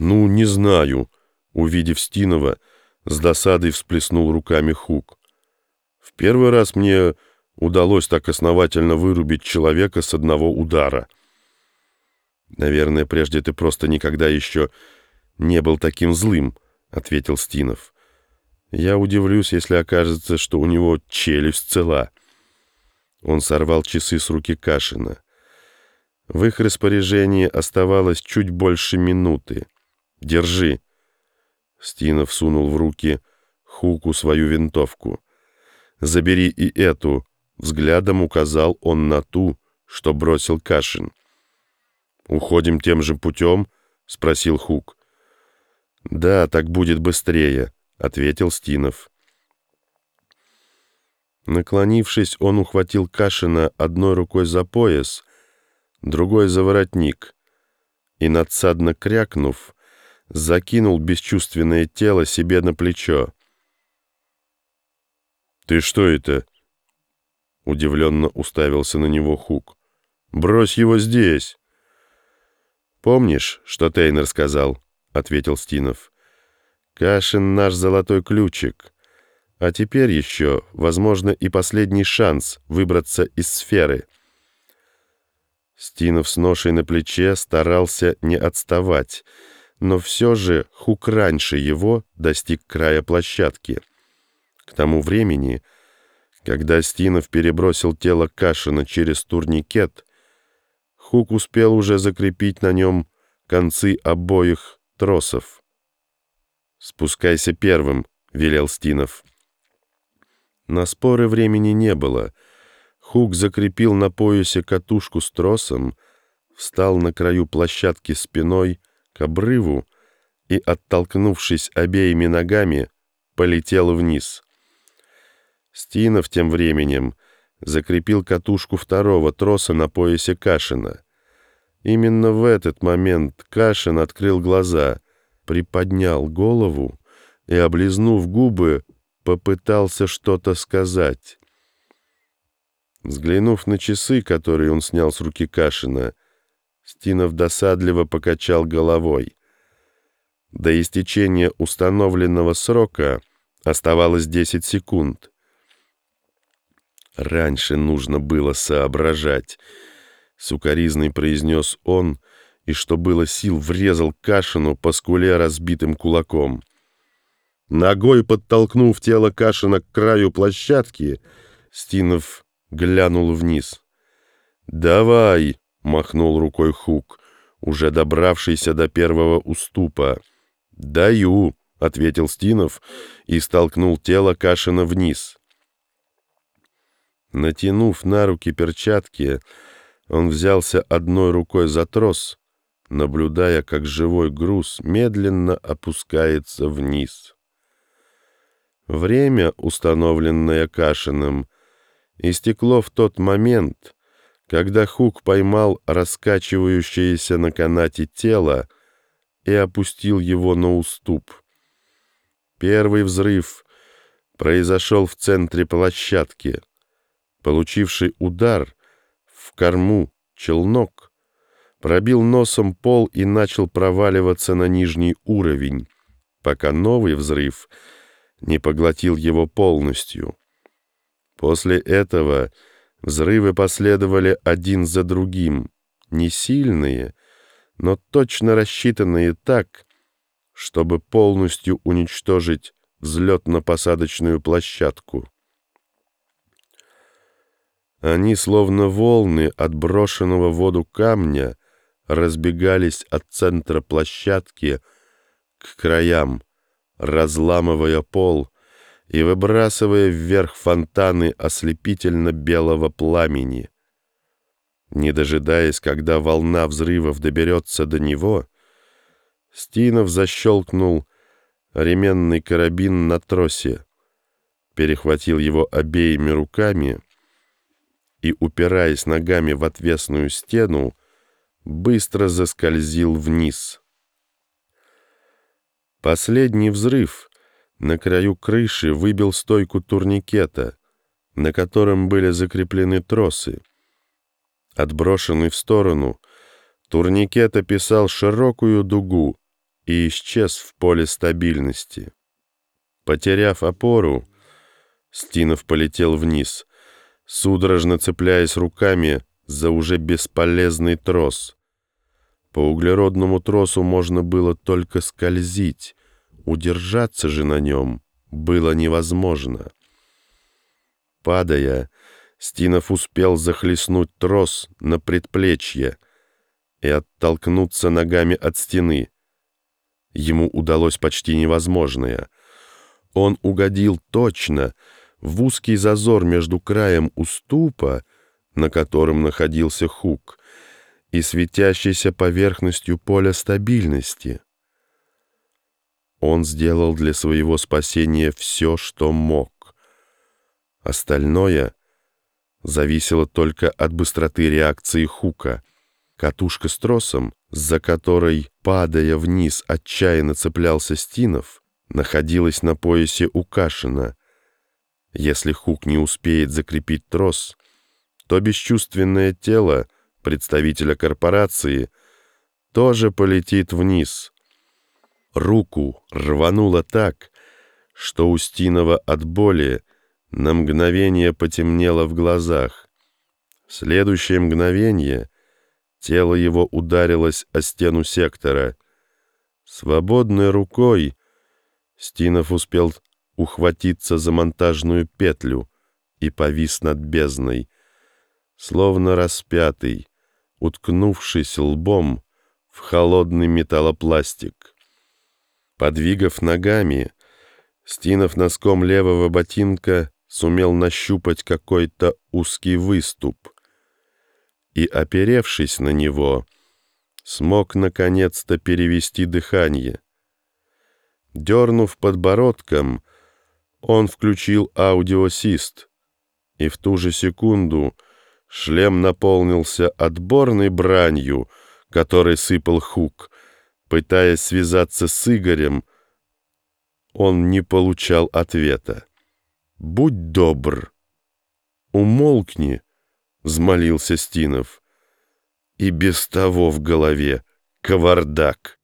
«Ну, не знаю», — увидев Стинова, с досадой всплеснул руками Хук. «В первый раз мне удалось так основательно вырубить человека с одного удара. Наверное, прежде ты просто никогда еще не был таким злым», — ответил Стинов. «Я удивлюсь, если окажется, что у него челюсть цела». Он сорвал часы с руки Кашина. В их распоряжении оставалось чуть больше минуты. «Держи!» Стинов сунул в руки Хуку свою винтовку. «Забери и эту!» Взглядом указал он на ту, что бросил Кашин. «Уходим тем же путем?» — спросил Хук. «Да, так будет быстрее», — ответил Стинов. Наклонившись, он ухватил Кашина одной рукой за пояс, другой за воротник и, надсадно крякнув, закинул бесчувственное тело себе на плечо. «Ты что это?» Удивленно уставился на него Хук. «Брось его здесь!» «Помнишь, что Тейнер сказал?» — ответил Стинов. «Кашин наш золотой ключик. А теперь еще, возможно, и последний шанс выбраться из сферы». Стинов с ношей на плече старался не отставать, но все же Хук раньше его достиг края площадки. К тому времени, когда Стинов перебросил тело Кашина через турникет, Хук успел уже закрепить на нем концы обоих тросов. «Спускайся первым», — велел Стинов. На споры времени не было — Хук закрепил на поясе катушку с тросом, встал на краю площадки спиной к обрыву и, оттолкнувшись обеими ногами, полетел вниз. Стинов тем временем закрепил катушку второго троса на поясе Кашина. Именно в этот момент Кашин открыл глаза, приподнял голову и, облизнув губы, попытался что-то сказать. Взглянув на часы, которые он снял с руки Кашина, Стинов досадливо покачал головой. До истечения установленного срока оставалось 10 секунд. «Раньше нужно было соображать», — сукоризный произнес он, и, что было сил, врезал Кашину по скуле разбитым кулаком. Ногой подтолкнув тело Кашина к краю площадки, Стинов глянул вниз. «Давай!» — махнул рукой Хук, уже добравшийся до первого уступа. «Даю!» — ответил Стинов и столкнул тело Кашина вниз. Натянув на руки перчатки, он взялся одной рукой за трос, наблюдая, как живой груз медленно опускается вниз. Время, установленное Кашиным, — истекло в тот момент, когда Хук поймал раскачивающееся на канате тело и опустил его на уступ. Первый взрыв произошел в центре площадки. Получивший удар в корму челнок пробил носом пол и начал проваливаться на нижний уровень, пока новый взрыв не поглотил его полностью. После этого взрывы последовали один за другим, не сильные, но точно рассчитанные так, чтобы полностью уничтожить взлетно-посадочную площадку. Они, словно волны отброшенного в воду камня, разбегались от центра площадки к краям, разламывая пол и выбрасывая вверх фонтаны ослепительно-белого пламени. Не дожидаясь, когда волна взрывов доберется до него, Стинов защелкнул ременный карабин на тросе, перехватил его обеими руками и, упираясь ногами в отвесную стену, быстро заскользил вниз. Последний взрыв — на краю крыши выбил стойку турникета, на котором были закреплены тросы. Отброшенный в сторону, турникет описал широкую дугу и исчез в поле стабильности. Потеряв опору, Стинов полетел вниз, судорожно цепляясь руками за уже бесполезный трос. По углеродному тросу можно было только скользить, удержаться же на нем было невозможно. Падая, Стинов успел захлестнуть трос на предплечье и оттолкнуться ногами от стены. Ему удалось почти невозможное. Он угодил точно в узкий зазор между краем уступа, на котором находился хук, и светящейся поверхностью поля стабильности. Он сделал для своего спасения все, что мог. Остальное зависело только от быстроты реакции Хука. Катушка с тросом, за которой, падая вниз, отчаянно цеплялся Стинов, находилась на поясе у Кашина. Если Хук не успеет закрепить трос, то бесчувственное тело представителя корпорации тоже полетит вниз. Руку рвануло так, что у Стинова от боли на мгновение потемнело в глазах. В следующее мгновение тело его ударилось о стену сектора. Свободной рукой Стинов успел ухватиться за монтажную петлю и повис над бездной, словно распятый, уткнувшись лбом в холодный металлопластик. Подвигав ногами, Стинов носком левого ботинка сумел нащупать какой-то узкий выступ и, оперевшись на него, смог наконец-то перевести дыхание. Дернув подбородком, он включил аудиосист, и в ту же секунду шлем наполнился отборной бранью, которой сыпал Хук. Пытаясь связаться с Игорем, он не получал ответа. «Будь добр, умолкни», — взмолился Стинов. «И без того в голове кавардак».